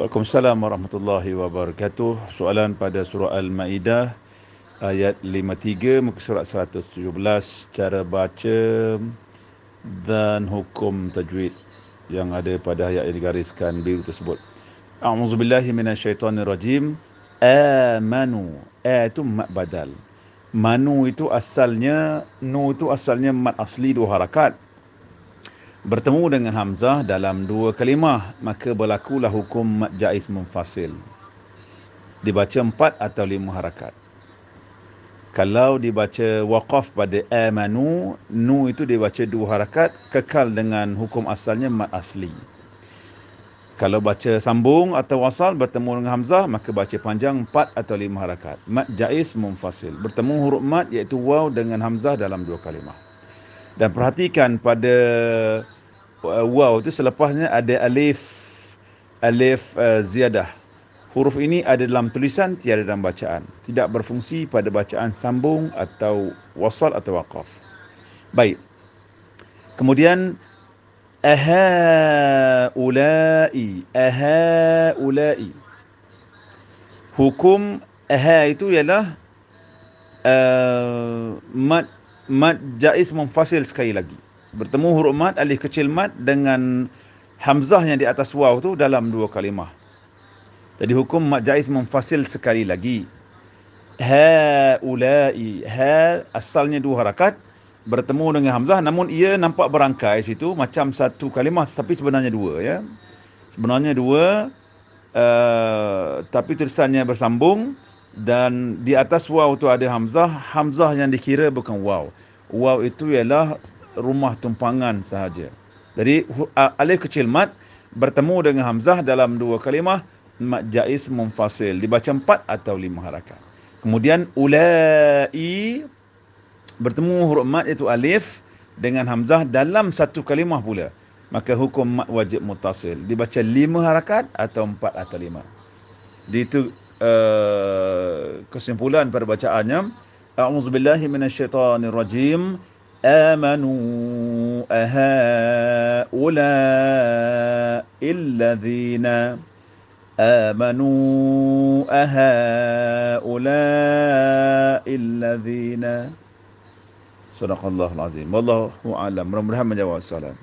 Waalaikumsalam warahmatullahi wabarakatuh. Soalan pada surah Al-Maidah ayat 53 muka surat 117 cara baca dan hukum tajwid yang ada pada ayat yang digariskan biru tersebut. A'udzubillahi minasyaitonirrajim. Amanu. A itu mat badal. Manu itu asalnya, nu itu asalnya mat asli dua harakat bertemu dengan hamzah dalam dua kalimah maka berlakulah hukum mad jaiz munfasil. Dibaca empat atau lima harakat. Kalau dibaca waqaf pada amanu nu itu dibaca dua harakat kekal dengan hukum asalnya mad asli. Kalau baca sambung atau wasal bertemu dengan hamzah maka baca panjang empat atau lima harakat. Mad jaiz munfasil. Bertemu huruf mad iaitu waw dengan hamzah dalam dua kalimah dan perhatikan pada uh, waw itu selepasnya ada alif alif uh, ziyadah. Huruf ini ada dalam tulisan tiada dalam bacaan. Tidak berfungsi pada bacaan sambung atau wasal atau waqaf. Baik. Kemudian aha ulai aha ulai hukum aha itu ialah uh, mat mad jaiz memfasil sekali lagi. Bertemu huruf mad alif kecil mad dengan hamzah yang di atas waw tu dalam dua kalimah. Jadi hukum mad jaiz memfasil sekali lagi. Ha ulai ha asalnya dua harakat bertemu dengan hamzah namun ia nampak berangkai situ macam satu kalimah tapi sebenarnya dua ya. Sebenarnya dua uh, tapi tulisannya bersambung dan di atas waw tu ada hamzah. Hamzah yang dikira bukan waw. Waw itu ialah rumah tumpangan sahaja. Jadi alif kecil mat bertemu dengan hamzah dalam dua kalimah mat jaiz munfasil. Dibaca empat atau lima harakat. Kemudian ulai. Bertemu huruf mat itu alif dengan hamzah dalam satu kalimah pula. Maka hukum mat wajib mutasil. Dibaca lima harakat atau empat atau lima. Di itu uh, kesimpulan pada bacaannya a'udzubillahi minasyaitonirrajim amanu aha ula illadzina amanu aha ula illadzina sadaqallahul azim wallahu a'lam mudah-mudahan menjawab soalan